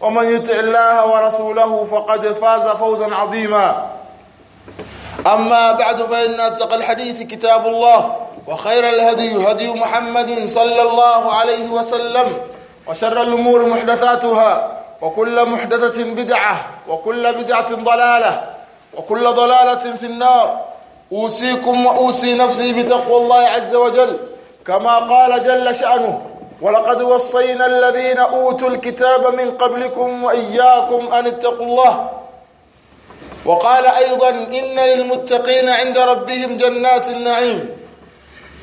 ومن يطع الله ورسوله فقد فاز فوزا عظيما. أما بعد فإن أصدق الحديث كتاب الله وخير الهدي هدي محمد صلى الله عليه وسلم وشر الأمور محدثاتها وكل محدثة بدعة وكل بدعة ضلالة وكل ضلالة في النار. أوصيكم وأوصي نفسي بتقوى الله عز وجل كما قال جل شأنه ولقد وصينا الذين أوتوا الكتاب من قبلكم وإياكم أن اتقوا الله. وقال أيضا إن للمتقين عند ربهم جنات النعيم.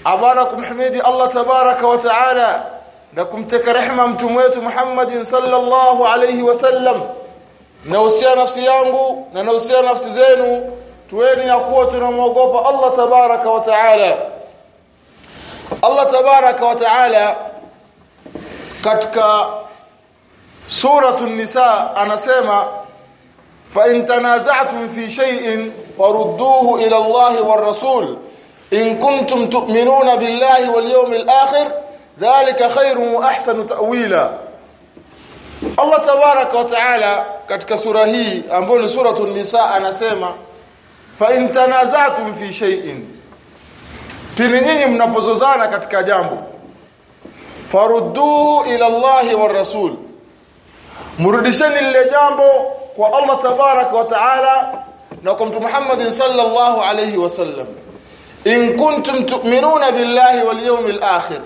أباركم حميدي الله تبارك وتعالى. لكم تكرحمة متمويت محمد صلى الله عليه وسلم. nausia nafsi yangu na ya kuwa tunamwogopa Allah tabaraka wa taala Allah tabaraka wa taala katika suratu nisa anasema fa in tanaza'tum fi shay'in farudduhu ila Allah war rasul. In kuntum tu'minuna billahi wal yawmil akhir dhalika khairun wa ahsanu ta'wila. Allah tabaraka wa taala katika sura hii ambayo ni suratu nisa anasema fa in tanaza'tum fi shay'in. Pili nyinyi mnapozozana katika jambo farudduhu ila Allah war rasul murudisheni lile jambo kwa Allah tabarak wa taala na kwa mtume Muhammad sallallahu alayhi wasallam in kuntum tu'minuna billahi wal yawmil akhir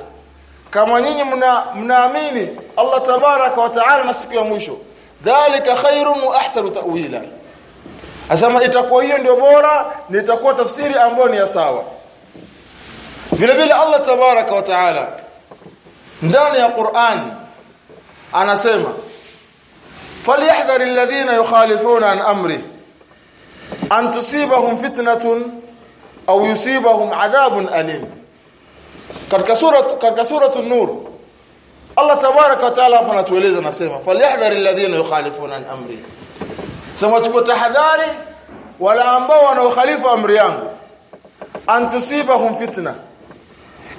kama nyinyi mnaamini Allah tabarak wa taala na siku ya mwisho dhalika khairun wa ahsanu ta'wila asema itakuwa hiyo ndio bora ni itakuwa tafsiri ambayo ni ya sawa vile vile Allah tabaraka wa taala ndani ya Qur'an anasema falyahdhar alladhina yukhalifuna an amri an tusibahum fitnatun au yusibahum adhabun alim katika sura katika sura an-nur Allah tabaraka wa taala hapa anatueleza anasema falyahdhar alladhina yukhalifuna an amri sema chukua tahadhari wala ambao wanaokhalifu amri yangu an tusibahum fitna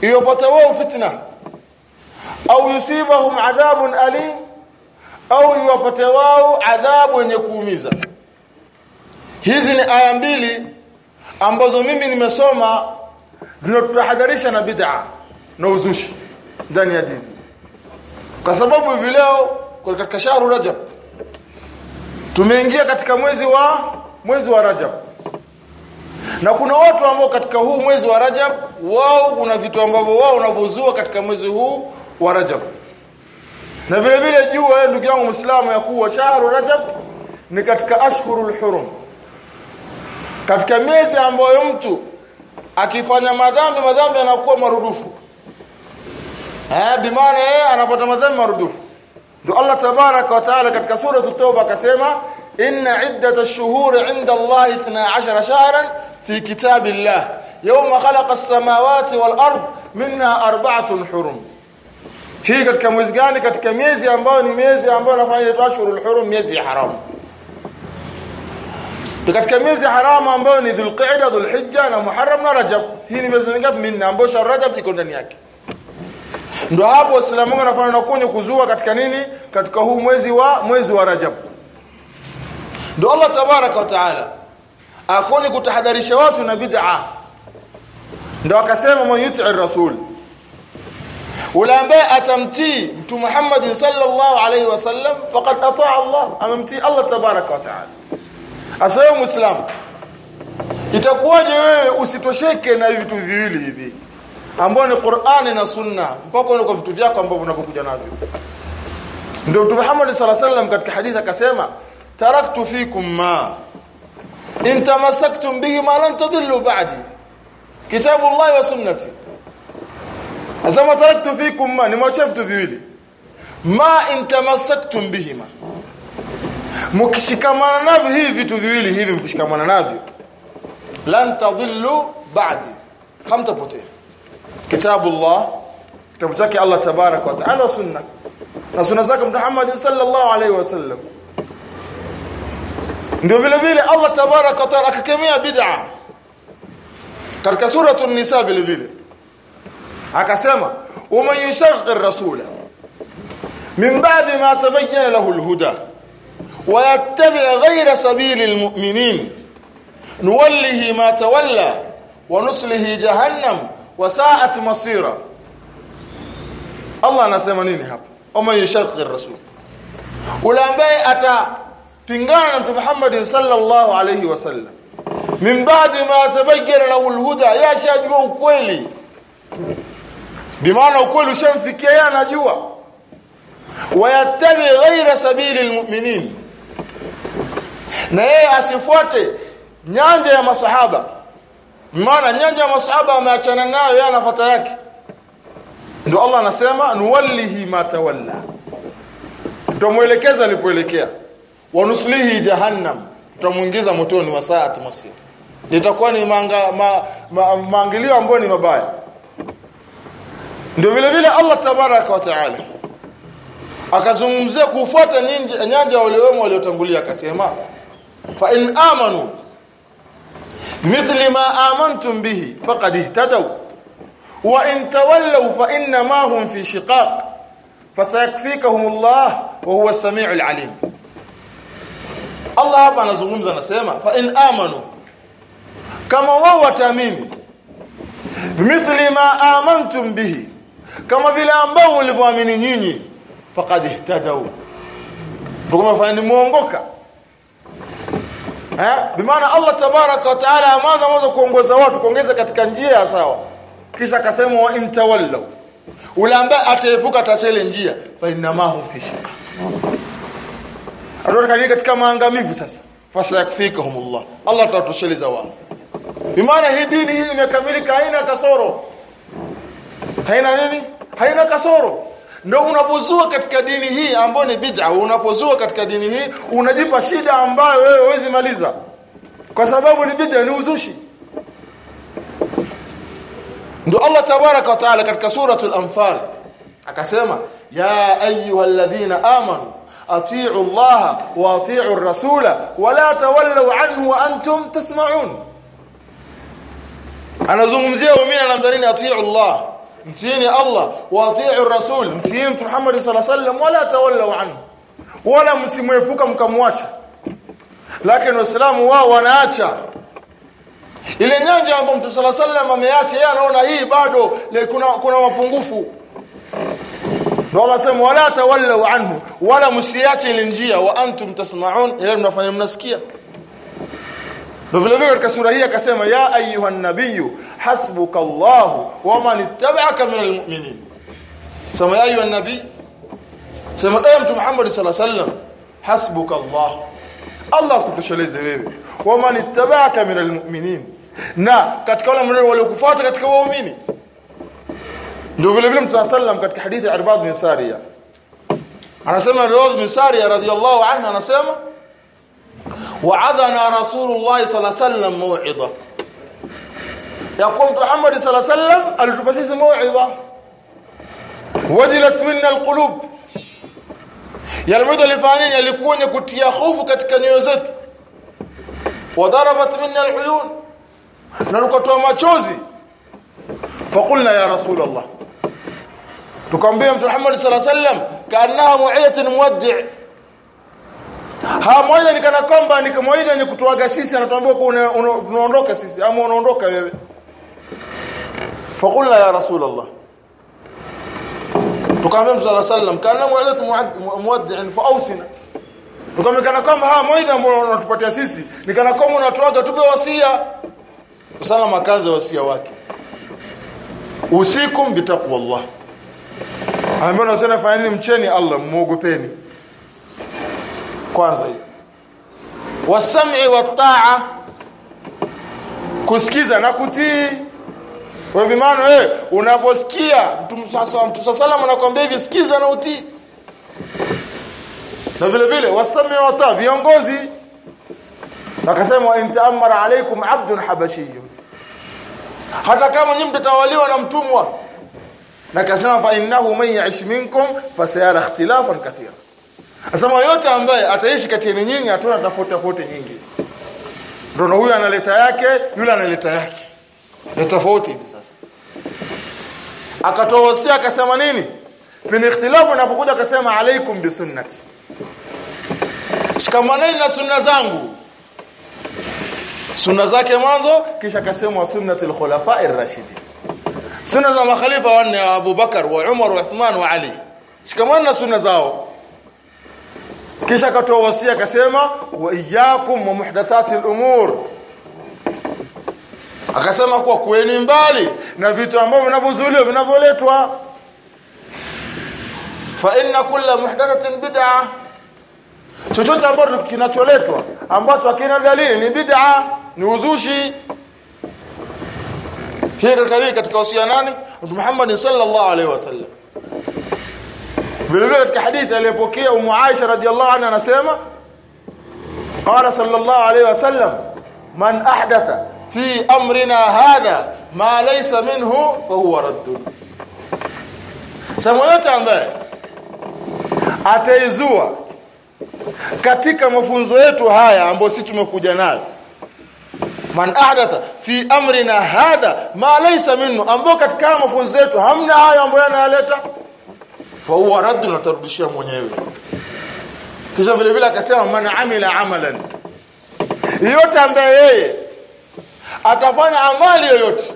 iyopata wao fitna au yusibahum adhabun alim. Au iwapate wao adhabu yenye kuumiza. Hizi ni aya mbili ambazo mimi nimesoma zinatutahadharisha na bid'a na uzushi ndani ya dini. Kwa sababu hivi leo katika shahru rajab tumeingia katika mwezi wa mwezi wa rajab. Na kuna watu ambao katika huu mwezi wa Rajab wao kuna vitu ambavyo wao wanavyozua katika mwezi huu wa Rajab. Na vile vile jua wewe ndugu yangu Muislamu ya kuwa shahru Rajab ni katika ashhurul hurum. Katika miezi ambayo mtu akifanya madhambi madhambi yanakuwa marudufu. Eh bi maana yeye anapata madhambi marudufu. Ndio Allah tabaraka wa taala katika sura at-Tauba akasema inna iddata ash-shuhuri 'inda Allah 12 shahran كتاب الله يوم خلق السماوات والارض منها اربعه حرم hii katika mwezi gani? Katika miezi ambayo ni miezi ambayo nafanya ashhurul hurum miezi ya haramu. Katika miezi haramu ambayo ni dhulqa'dah dhulhijja na muharram na rajab. Hii ni miezi mingapi? Minne ambayo shahr rajab iko ndani yake. Ndio hapo waislamu wanafanya na kunyo kuzua katika nini? Katika huu mwezi wa mwezi wa rajab. Ndio Allah tabaraka wa taala akoni kutahadharisha watu na bid'a ndio akasema man yuti rasul ule ambaye atamtii mtume Muhammad sallallahu alaihi wasallam faqad ataa Allah amemtii Allah tabaraka wa taala. Asayo muislam itakuwaje wewe usitosheke na vitu viwili hivi? Ambao ni Qur'ani na Sunna mpaka uko vitu vyako ambavyo unapokuja navyo. Ndio Mtume Muhammad sallallahu alaihi wasallam katika hadithi akasema taraktu fikum ma in tamassaktum bihi ma lan tadillu ba'di kitabu Allah wa sunnati asema taraktu fikum ma nimwachia vitu viwili. Ma in bihima. Mkishikamana navyo hivi vitu viwili hivi mkishikamana navyo lan tadhillu ba'di. Hamtapotea. Kitabu Allah kitabu chake Allah wa taala sunna. Na sunna zake Muhammad sallallahu alaihi wasallam ndio vile vile Allah wa taala akakemea bid'a. Katika suratu an-nisa vile vile akasema ومن يشغل الرسول من بعد ما تبين له الهدى ويتبع غير سبيل المؤمنين نوله ما تولى ونصله جهنم وساءت مصيرا Allah anasema nini hapa ama yashaqi rasul ule ambaye atapingana na Mtume Muhammad sallallahu alayhi wasallam min baadi ma tabayyana lahu alhuda yashajua ukweli bimaana ukweli ushamfikia yeye anajua. Wayattabi ghaira sabili almu'minin. Na yeye asifuate nyanja ya masahaba. Maana nyanja ya masahaba ameachana nayo yeye anafuata yake. Ndio Allah anasema nuwallihi ma tawalla. Tutamuelekeza alipoelekea. Wanuslihi jahannam. Tutamuingiza motoni wa saat masir. Litakuwa ni manga, ma, ma, maangilio ambayo ni mabaya ndio vile vile Allah tabaraka wa taala akazungumzia kufuata nyanja waliowemo waliotangulia akasema fa in amanu mithli ma amantum bihi faqad ihtadaw wa in tawallaw fa inna ma hum fi shiqaq fasayakfikahum Allah wa huwa as-sami'ul alim. Allah hapa anazungumza anasema fa in amanu kama wao wataamini mithli ma amantum bihi kama vile ambao mlivyoamini nyinyi faqad ihtadaw. Tukuma fani muongoka. Eh bimaana Allah tabaraka wa taala amaza mwanzo kuongoza watu kuongeza katika njia ya sawa. Kisha akasema wa intawallu ule ambaye ataepuka tachele njia fa inna ma hum fi shaka arudi kani katika maangamivu sasa. Fasayakfikahumullah Allah atatosheleza wao. Bimaana hii dini hii imekamilika haina kasoro haina nini? Haina kasoro. Ndio unapozua katika dini hii ambayo ni bid'a unapozua katika dini hii unajipa shida ambayo wewe huwezi maliza. Kwa sababu ni bid'a ni uzushi. Ndio Allah tabaraka wa taala katika suratul anfal akasema ya ayyuhalladhina amanu atii'u Allah wa atii'u ar-rasula wa la tawallu anhu wa antum tasma'un. Anazungumzia waumini anamwambia nini? Atii'u Allah mtiini Allah wa rasul mtiini Muhammad sallallahu alaihi wasallam wala tawallu anhu. Wala msimwepuka mkamwacha. Lakini waislamu wao wanaacha. Ile nyanja ambayo Mtume sallallahu alaihi wasallam ameacha yeye anaona hii bado le, kuna kuna mapungufu. Ndio anasema wala tawallu anhu. Wala msiache ile njia wa antum tasma'un. Ile mnafanya mnasikia ndio vile vile katika sura hii akasema ya ayuha nabiyyu hasbuka Allah wa man ittaba'aka min almu'minin sema ya ayuha nabii sema ewe mtume Muhammad sallallahu alaihi wasallam hasbuka Allah kutosheleze wewe. Wa man ittaba'aka min almu'minin na katika wale ambao waliokufuata katika waumini. Ndio vile vile mtume sallam katika hadithi ya Irbad bin Sariya. Anasema Irbad bin Sariya radhiyallahu anhu anasema وعظنا رسول الله صلى الله عليه وسلم موعظة. يقول محمد صلى الله عليه وسلم الرباسيس موعظة. وجلت منا القلوب. يا الموعظه اللي فانين اللي كوني كتيا خوفه ketika nyoyo zetu وضربت منا العيون. نلقطوا تشوزي. فقلنا يا رسول الله. تكمبيه محمد صلى الله عليه وسلم كأنها موعظة مودع ha moja ni kana kwamba ni kama yenye kutuaga sisi anatuambia unaondoka sisi ama unaondoka wewe. Fakulna ya rasul allah tukamwambia mtume wasallam kana mu'ayatun muwaddi' fa ausina. tukamwambia kana kwamba ha moja ambao unatupatia sisi ni kana kwamba unatuaga tupe wasia. Sallam akaanza wasia wake. Usikum bitaqwallah anaambia sana fanyeni mcheni Allah muogopeni kwanza hiyo. Wasam'i wataa kusikiza na kutii. Kwa hivyo maana wewe unaposikia mtu sallam anakuambia hivi sikiza na utii. Na vile vile wasami wata viongozi. Akasema in alaikum abdun habashi hata kama nyinyi mtatawaliwa na mtumwa. Na akasema fa innahu man ya'ish minkum fasayara ikhtilafan kathira asema yote ambaye ataishi kati yenu nyinyi atona tofauti tofauti nyingi. Ndio huyu analeta yake yule analeta yake. Ni tofauti hizi sasa. Akatoa wasia akasema nini? Pindi ikhtilafu inapokuja akasema alaikum bi sunnati. shikamaneni na sunna zangu. Sunna zake mwanzo kisha akasema sunnati al-khulafa ar-rashidin sunna za makhalifa wanne Abu Bakar wa Umar wa Uthman wa Ali. Shikamaneni na sunna zao kisha akatoa wasia akasema wa iyyakum wa muhdathati al-umur. Akasema kuwa kueni mbali na vitu ambavyo vinavyozuliwa vinavyoletwa. Fa inna kulla muhdathatin bid'ah chochote ambacho kinacholetwa ambacho hakina dalili ni bid'a ni uzushi. Hii ndio katika wasia nani? Muhammad sallallahu alaihi wasallam vile vile katika hadithi aliyopokea umu Aisha radhiallahu anha anasema qala sallallahu alayhi wasallam man ahdatha fi amrina hadha ma laysa minhu fa huwa radd Samoyote yote ambaye ataizua katika mafunzo yetu haya ambayo sisi tumekuja nayo. Man ahdatha fi amrina hadha ma laysa minhu ambao katika mafunzo yetu hamna hayo ambayo yanaleta fa huwa radd na tarudishia mwenyewe. Kisha vile vile akasema man amila amalan. Yote ambaye yeye atafanya amali yoyote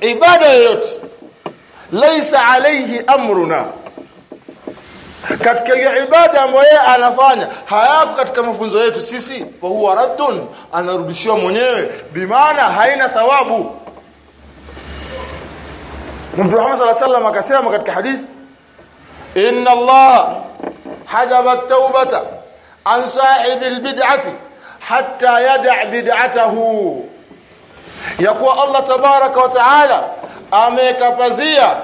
ibada yoyote laisa alayhi amruna. Katika hiyo ibada ambayo yeye anafanya hayako katika mafunzo yetu sisi. Wa huwa raddun anarudishiwa mwenyewe. Bimaana haina thawabu. Mtume Muhammad sallallahu alaihi wasallam akasema katika hadithi inna الله حجب التوبه عن صاحب sahibi حتى يدع بدعته الله تبارك Allah tabaraka wa taala amekapazia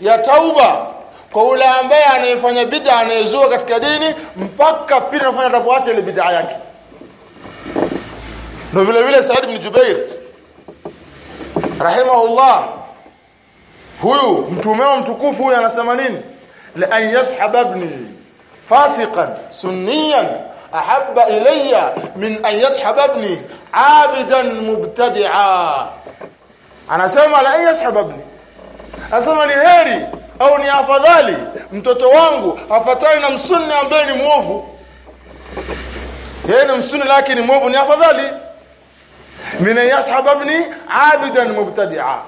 ya tauba kwa yule ambaye anayefanya bid'a anayezua katika dini mpaka pili anafanya atapoacha ile bid'a yake. Na vile vile Said ibn Jubair rahimahullah huyu mtumeo mtukufu huyu anasema nini لأن يسحب ابني فاسقا سنيا. أحب إلي من أن يسحب ابني عابدا مبتدعا. أنا سمع لأن يسحب ابني. أسمع لهيري أو ني أفضالي. متوتو وانغو أفتاري نمسني أمبيني موفو. هيري نمسني لكن موفو ني أفضالي. من أن يسحب ابني عابدا مبتدعا.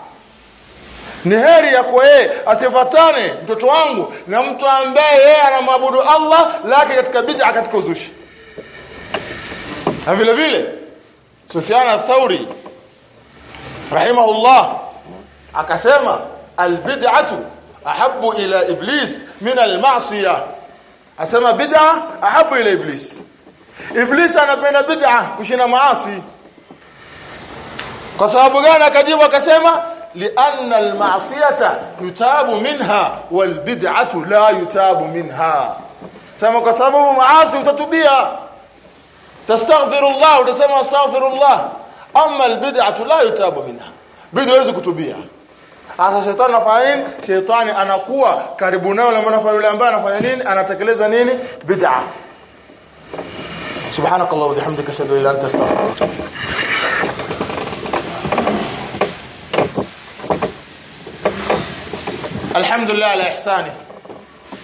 Ni heri ya kwa yeye asifatane mtoto wangu na mtu ambaye yeye anamwabudu Allah lakini katika bid'a katika uzushi. Na vile vile Sufyan al-Thawri rahimahullah akasema al-bid'atu ahabu ila iblis min al-ma'siyah. Asema bid'a ahabu ila iblis. Iblis anapenda bid'a kushinda maasi. Kwa sababu gani? Akajibu akasema lianna المعصية يتاب منها والبدعة لا يتاب منها سما kwa sababu maasi utatubia tastaghfirullah utasema astaghfirullah amma al-bid'atu la yutabu minha bid'a haiwezi kutubia Asa shetani anafanya? Shetani anakuwa karibu nao na yule ambaye anafanya nini? Anatekeleza nini? Bid'a. Subhanakallah wa bihamdika ashhadu an la ilaha illa anta astaghfiruka alhamdulillah ala ihsani.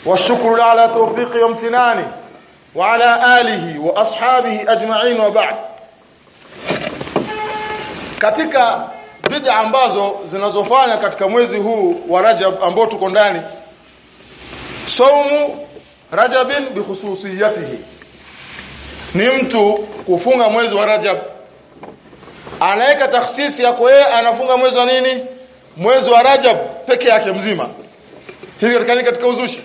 Washukuru ala tawfiqi wa imtinani wa ala alihi wa ashabihi ajma'in wa ba'd. Katika bid'a ambazo zinazofanya katika mwezi huu wa Rajab ambao tuko ndani saumu Rajabin bikhususiyatihi ni mtu kufunga mwezi wa Rajab. Anaweka takhsisi yako yeye anafunga mwezi wa nini? Mwezi wa Rajab peke yake mzima hili katika nini katika uzushi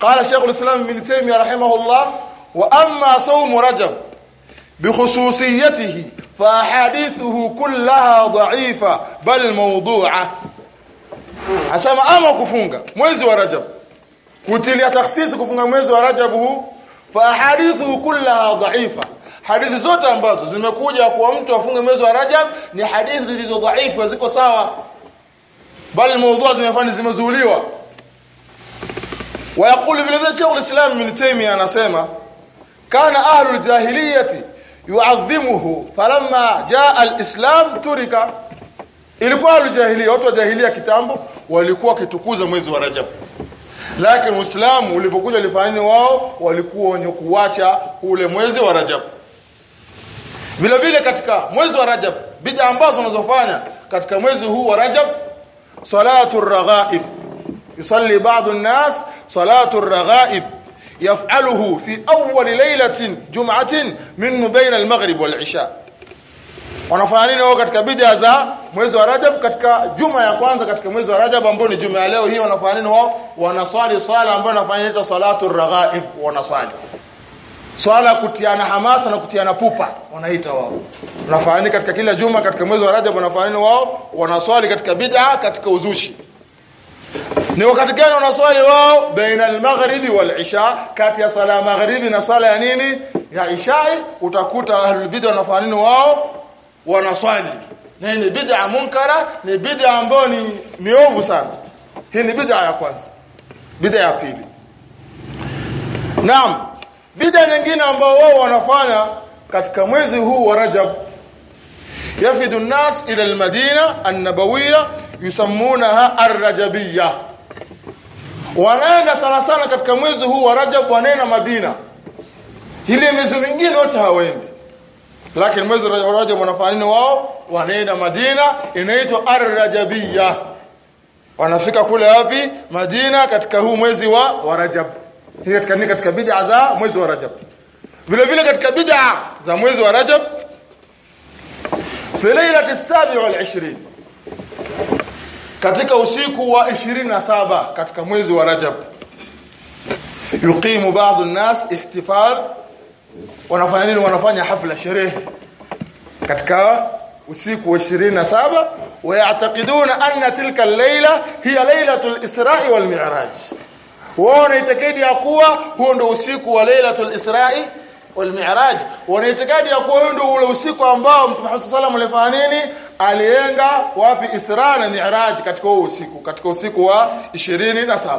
qala Sheikh al-Islam Ibn Taymiyyah rahimahullah wa amma sawm Rajab بخصوصيته فاحاديثه كلها ضعيفه بل موضوعه asema ama kufunga mwezi wa Rajab kutilia takhsisi kufunga mwezi wa Rajab huu fa ahadithu kullaha dhaifa hadithi zote ambazo zimekuja kwa mtu afunge mwezi wa Rajab ni hadithi zilizo dhaifu ziko sawa bali mada zimefanya zimezuuliwa ويقول vile vile Sheikh al-Islam Ibn Taymiyyah anasema kana ahlul jahiliyati yu'adhimuhu falamma jaa al-islam turika ilikuwa aljahiliya watu wa jahiliya kitambo walikuwa wakitukuza mwezi wa Rajab lakini Uislamu ulipokuja lifanyeni wao walikuwa wenye kuacha ule mwezi wa Rajab vile vile katika mwezi wa Rajab bid'a ambazo wanazofanya katika mwezi huu wa Rajab salatu raghaib yusalli ba'd an-nas salatu raghaib يفعله في أول ليلة جمعة من بين المغرب والعشاء wanafanya nini wao katika bid'a za mwezi wa Rajab katika juma ya kwanza katika mwezi wa Rajab ambao ni juma ya leo hii wanafanya nini wao wanaswali swala ambayo wanafanya inaitwa salatu raghaib wanaswali swala kutiana hamasa na kutiana pupa wanaita wao wanafanya nini katika kila juma katika mwezi wa Rajab wanafanya nini wao wanaswali katika bid'a katika uzushi ni wakati gani wanaswali wao? Baina al-maghribi wal-isha kati ya sala maghribi na sala ya nini? Ya isha utakuta ahlul bid'a wanafanya nini wao? Wanaswali. Na ni bid'a munkara ni bid'a ambayo ni miovu sana. Hii ni bid'a ya kwanza. Bid'a ya pili. Naam. Bid'a nyingine ambao wao wanafanya katika mwezi huu wa Rajab yafidu an-nas ila al-Madina an-Nabawiyya yusammunaha ar-Rajabiyya wanaenda sana sana katika mwezi huu wa Rajab wanaenda Madina. Ile miezi mingine wote hawaendi. Lakini mwezi wa Rajab wanafanya nini wao? Wanaenda Madina inaitwa ar-Rajabiyya wanafika kule wapi? Madina katika huu mwezi wa, wa Rajab. Hii katika nini? Katika bid'a za mwezi wa Rajab. Vile vile katika bid'a za mwezi wa Rajab. Fi lailati as-sabi wal 20 katika usiku wa 27 katika mwezi wa Rajab yuqimu baadhi an-nas ihtifal. Wanafanya nini? Wanafanya hafla sherehe katika usiku wa 27 wayatakiduna anna tilka al-laila hiya lailatul isra'i wal mi'raj. Wao wanaitakidi ya kuwa huo ndio usiku wa lailatul isra'i wal mi'raj wanaitakidi ya kuwa huo ndio ule usiku ambao mtume Muhammad sallallahu alayhi wasallam alifanya nini alienda wapi isra na mi'raj katika huo usiku katika usiku wa 27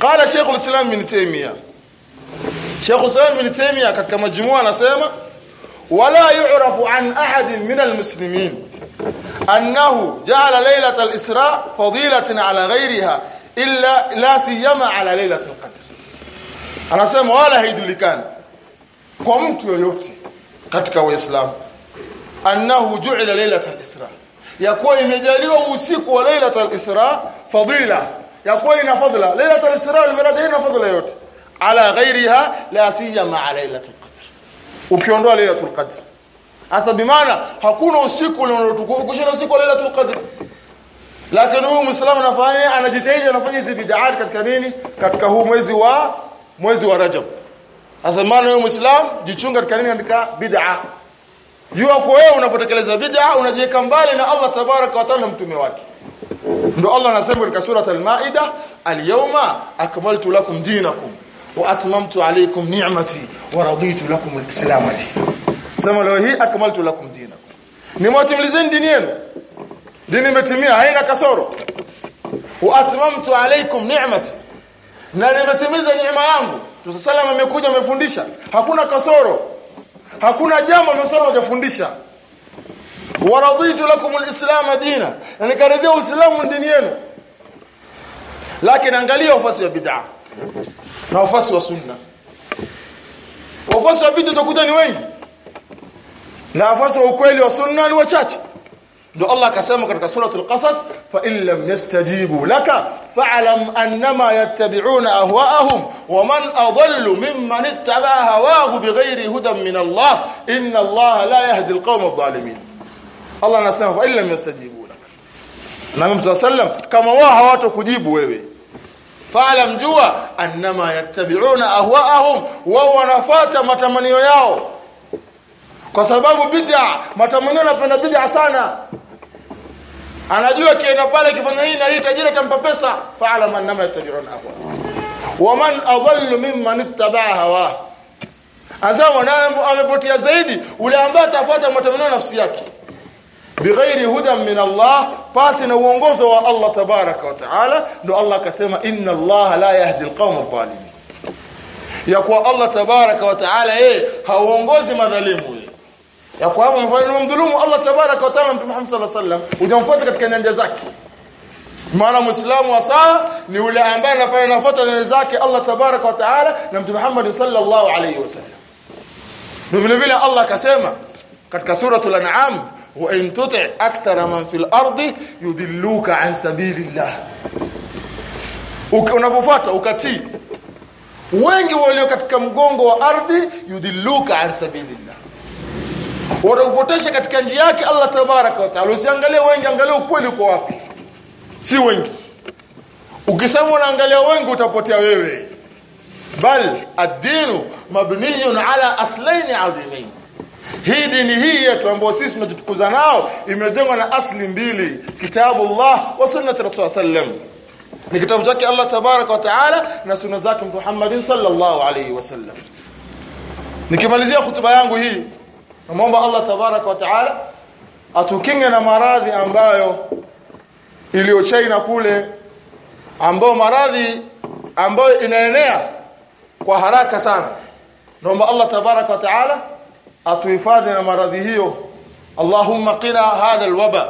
قال شيخ الاسلام ابن تيميه شيخ الاسلام ابن تيميه katika majmua anasema ولا يعرف عن احد من المسلمين انه جعل ليله الاسراء فضيله على غيرها الا لا سيما على ليله القدر anasema wala haijulikani kwa mtu yoyote katika waislamu annahu ju'ila lailatul isra yakuwa imejaliwa usiku wa lailatul isra fadila yakuwa ina fadla lailatul isra wal ina fadla yote ala ghairiha la siyama lailatul qadr ukiondoa lailatul qadr hasa bimaana hakuna usiku unaotukufu kushinda usiku wa lailatul qadr lakini huyu muislamu anafanya anajitahidi anafanya hizi bid'at katika nini? Katika huu mwezi wa mwezi wa rajab hasa maana wewe muislamu jichunga katika nini katika bid'a. Jua kwa wewe unapotekeleza bid'a unajiweka mbali na Allah tabaraka wa taala mtume wake. Ndio Allah anasema katika sura al-Maida al-yawma akmaltu lakum dinakum wa atmamtu alaykum ni'mati wa raditu lakum al-islam sema leo hii akmaltu lakum dinakum. Nimewatimilizeni dini yenu. Dini imetimia haina kasoro. Wa atmamtu alaykum ni'mati. Na nimetimiza neema yangu tusalama amekuja amefundisha. Hakuna kasoro. Hakuna jambo msala hajafundisha. waraditu lakum alislam dina. Na nikaridhia uislamu dini yenu. Lakini angalia wafasi wa bid'a. Na wafasi wa sunna. Wafasi wa bid'a utakuta ni wengi. Na wafasi wa ukweli wa sunna ni wachache ndio Allah akasema katika suratul qasas fa in lam yastajibu laka fa'lam annama yattabi'una ahwa'ahum wa man adallu mimman ittaba hawahu bighairi hudan min Allah inna Allah la yahdi alqawma adh-dhalimin Allah anasema fa in lam yastajibu laka na Mtume sallam kama wao hawatokujibu wewe fa'lam jua annama yattabi'una ahwa'ahum wao wanafuata matamanio yao kwa sababu bid'a matamanio yanapenda bid'a sana anajua kienda pale kifanya hii na hii tajiri atampa pesa. Fa'ala man nama yattabi'una ahwa wa man adallu mimman ittaba'a hawa. Anasema mwanadamu amepotea zaidi ule ambaye atafuata matamanio nafsi yake. Bighairi hudan min Allah pasi na uongozo wa Allah tabaraka wa taala ndo Allah akasema inna Allah la yahdi alqawma adh-dhalimin. Ya kuwa Allah tabaraka wa taala yeye hauongozi madhalimu ya kwamba mfano mdhulumu Allah tabaraka wa taala mtume Muhammad sallallahu alaihi wasallam hujamfuata katika nyanja zake maana muislamu wa ni yule ambaye anafanya nafuata nyanja zake Allah tabaraka wa taala na mtume Muhammad sallallahu alaihi wasallam vile vile Allah akasema katika suratul an'am wa in tuti akthara man fil ardi yudilluka an sabilillah unapofuata ukatii wengi walio katika mgongo wa ardhi yudilluka an sabilillah watakupotesha katika njia yake Allah tabaraka wa taala. Usiangalie wengi angalia ukweli uko wapi. Si wengi. Ukisema unaangalia wengi utapotea wewe. Bal ad-dinu mabniyun ala aslain adhimain hii dini hii yetu ambayo sisi tunajitukuza nao imejengwa na asli mbili kitabullah wa sunnat rasul sallam. Ni kitabu chake Allah tabaraka wa taala na sunna zake Muhammadin sallallahu alayhi wasallam nikimalizia hutuba yangu hii Namuomba Allah tabaraka wa taala atukinge na maradhi ambayo iliyo China kule ambayo maradhi ambayo inaenea kwa haraka sana. Naomba Allah tabaraka wa taala atuhifadhi na maradhi hiyo. Allahumma qina hadha alwaba.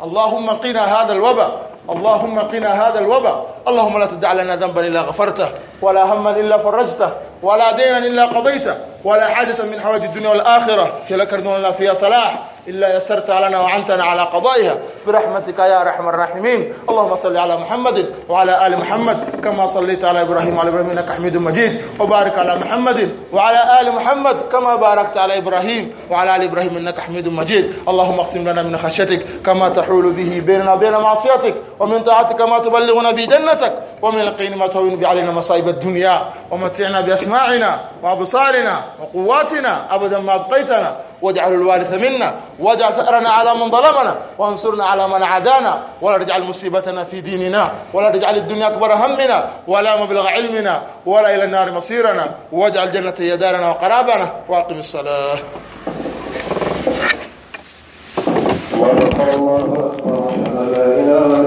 Allahumma qina hadha alwaba. اللهم قنا هذا الوباء اللهم لا تدع لنا ذنبا الا غفرته ولا هما الا فرجته ولا دينا الا قضيته ولا حاجة من حوائج الدنيا والآخرة. هي لك لنا فيها صلاح. إلا يسرت لنا وعنتنا على قضائها. برحمتك يا أرحم الراحمين. اللهم صل على محمد وعلى آل محمد. كما صليت على إبراهيم وعلى إبراهيم إنك حميد مجيد. وبارك على محمد وعلى آل محمد كما باركت على إبراهيم وعلى آل إبراهيم إنك حميد مجيد. اللهم اقسم لنا من خشيتك كما تحول به بيننا وبين معصيتك ومن طاعتك ما تبلغنا به جنتك ومن اليقين ما تهون به علينا مصائب الدنيا. ومتعنا بأسماعنا وأبصارنا وقواتنا أبدا ما أبقيتنا. واجعل الوارث منا واجعل ثأرنا على من ظلمنا وانصرنا على من عادانا. ولا تجعل مصيبتنا في ديننا ولا تجعل الدنيا أكبر همنا. ولا مبلغ علمنا ولا إلى النار مصيرنا. واجعل جنة هي دارنا وقرابنا وأقم الصلاة. الله